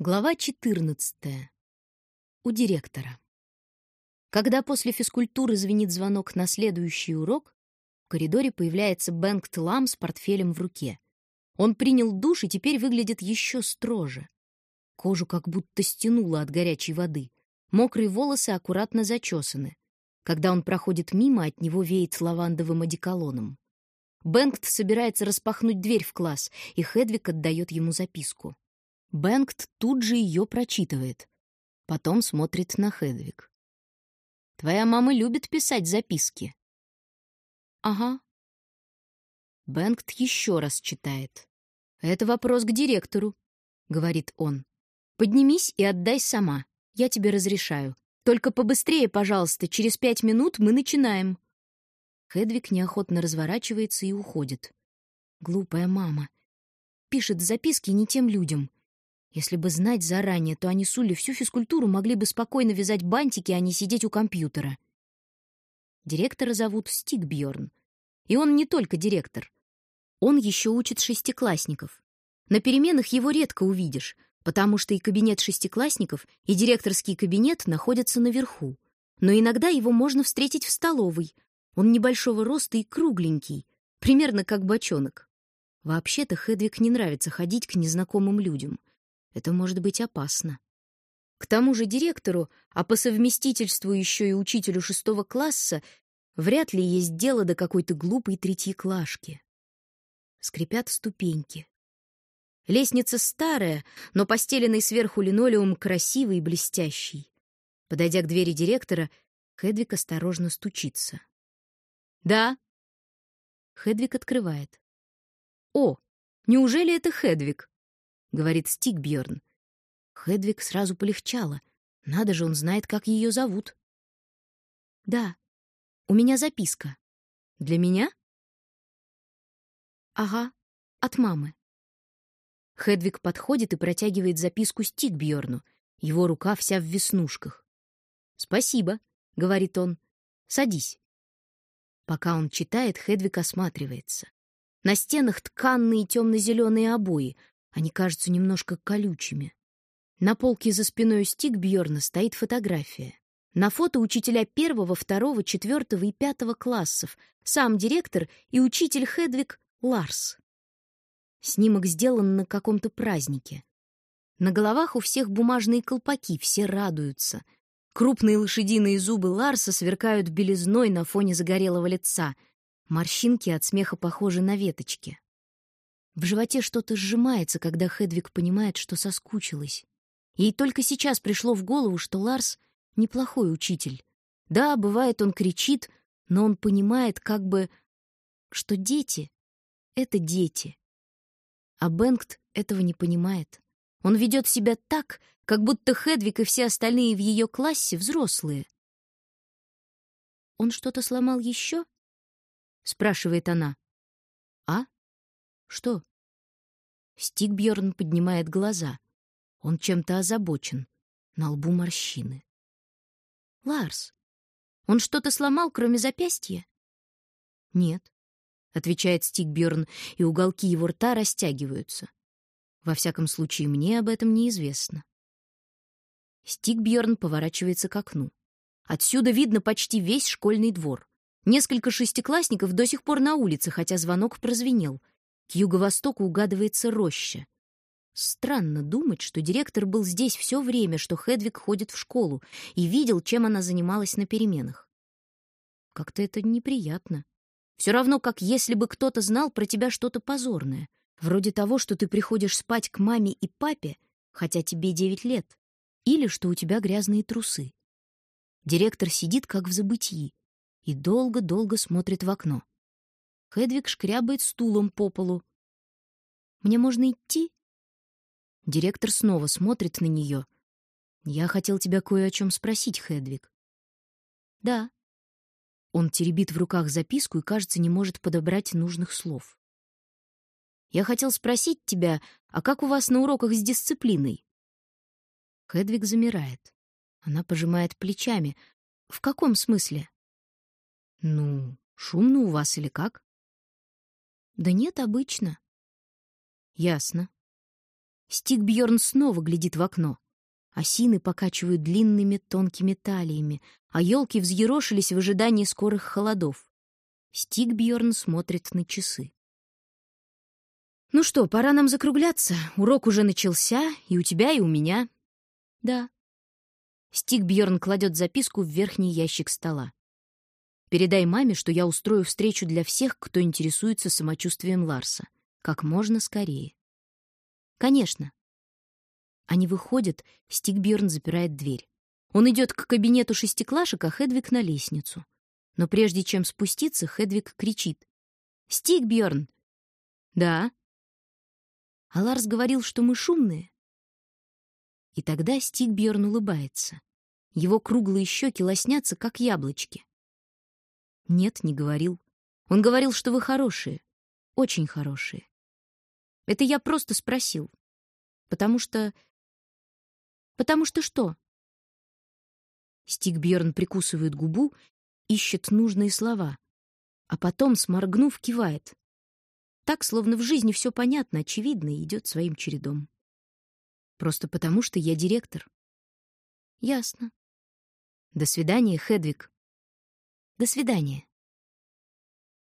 Глава 14. У директора. Когда после физкультуры звенит звонок на следующий урок, в коридоре появляется Бенгт Лам с портфелем в руке. Он принял душ и теперь выглядит еще строже. Кожу как будто стянуло от горячей воды. Мокрые волосы аккуратно зачесаны. Когда он проходит мимо, от него веет лавандовым одеколоном. Бенгт собирается распахнуть дверь в класс, и Хедвик отдает ему записку. Бенгт тут же ее прочитывает. Потом смотрит на Хедвиг. «Твоя мама любит писать записки?» «Ага». Бенгт еще раз читает. «Это вопрос к директору», — говорит он. «Поднимись и отдай сама. Я тебе разрешаю. Только побыстрее, пожалуйста, через пять минут мы начинаем». Хедвиг неохотно разворачивается и уходит. Глупая мама. Пишет записки не тем людям. Если бы знать заранее, то они с Улли всю физкультуру могли бы спокойно вязать бантики, а не сидеть у компьютера. Директора зовут Стик Бьорн. И он не только директор. Он еще учит шестиклассников. На переменах его редко увидишь, потому что и кабинет шестиклассников, и директорский кабинет находятся наверху. Но иногда его можно встретить в столовой. Он небольшого роста и кругленький, примерно как бочонок. Вообще-то Хедвиг не нравится ходить к незнакомым людям. Это может быть опасно. К тому же директору, а по совместительству еще и учителю шестого класса, вряд ли есть дело до какой-то глупой третьеклашки. Скрипят ступеньки. Лестница старая, но постеленный сверху линолеум красивый и блестящий. Подойдя к двери директора, Хедвик осторожно стучится. «Да?» Хедвик открывает. «О, неужели это Хедвик?» — говорит Стикбьерн. Хедвиг сразу полегчало. Надо же, он знает, как ее зовут. «Да, у меня записка. Для меня?» «Ага, от мамы». Хедвиг подходит и протягивает записку Стикбьерну. Его рука вся в веснушках. «Спасибо», — говорит он. «Садись». Пока он читает, Хедвиг осматривается. На стенах тканные темно-зеленые обои, они кажутся немножко колючими. На полке за спиной стик Бьорна стоит фотография. На фото учителя первого, второго, четвертого и пятого классов, сам директор и учитель Хедвиг Ларс. Снимок сделан на каком-то празднике. На головах у всех бумажные колпаки, все радуются. Крупные лошадиные зубы Ларса сверкают белизной на фоне загорелого лица. Морщинки от смеха похожи на веточки. В животе что-то сжимается, когда Хедвиг понимает, что соскучилась. Ей только сейчас пришло в голову, что Ларс — неплохой учитель. Да, бывает, он кричит, но он понимает как бы, что дети — это дети. А Бенгт этого не понимает. Он ведет себя так, как будто Хедвиг и все остальные в ее классе взрослые. «Он что-то сломал еще?» — спрашивает она. «А? Что?» Стикбьорн поднимает глаза. Он чем-то озабочен. На лбу морщины. «Ларс, он что-то сломал, кроме запястья?» «Нет», — отвечает Стикбьорн, и уголки его рта растягиваются. «Во всяком случае, мне об этом неизвестно». Стикбьорн поворачивается к окну. Отсюда видно почти весь школьный двор. Несколько шестиклассников до сих пор на улице, хотя звонок прозвенел — к юго-востоку угадывается роща. Странно думать, что директор был здесь все время, что Хедвиг ходит в школу, и видел, чем она занималась на переменах. Как-то это неприятно. Все равно, как если бы кто-то знал про тебя что-то позорное, вроде того, что ты приходишь спать к маме и папе, хотя тебе девять лет, или что у тебя грязные трусы. Директор сидит как в забытии и долго-долго смотрит в окно. Хедвиг шкрябает стулом по полу. «Мне можно идти?» Директор снова смотрит на нее. «Я хотел тебя кое о чем спросить, Хедвиг». «Да». Он теребит в руках записку и, кажется, не может подобрать нужных слов. «Я хотел спросить тебя, а как у вас на уроках с дисциплиной?» Хедвиг замирает. Она пожимает плечами. «В каком смысле?» «Ну, шумно у вас или как?» Да нет, обычно. Ясно. Стигбьорн снова глядит в окно. Осины покачивают длинными тонкими талиями, а елки взъерошились в ожидании скорых холодов. Стигбьорн смотрит на часы. «Ну что, пора нам закругляться. Урок уже начался, и у тебя, и у меня». «Да». Стигбьорн кладет записку в верхний ящик стола. «Передай маме, что я устрою встречу для всех, кто интересуется самочувствием Ларса. Как можно скорее». «Конечно». Они выходят, Стигбьорн запирает дверь. Он идет к кабинету шестиклашек, а Хедвиг на лестницу. Но прежде чем спуститься, Хедвиг кричит. «Стигбьорн!» «Да?» А Ларс говорил, что мы шумные. И тогда Стигбьорн улыбается. Его круглые щеки лоснятся, как яблочки. Нет, не говорил. Он говорил, что вы хорошие. Очень хорошие. Это я просто спросил. Потому что... Потому что что? Стигбьорн прикусывает губу, ищет нужные слова, а потом, сморгнув, кивает. Так, словно в жизни все понятно, очевидно и идет своим чередом. Просто потому, что я директор. Ясно. До свидания, Хедвиг. До свидания.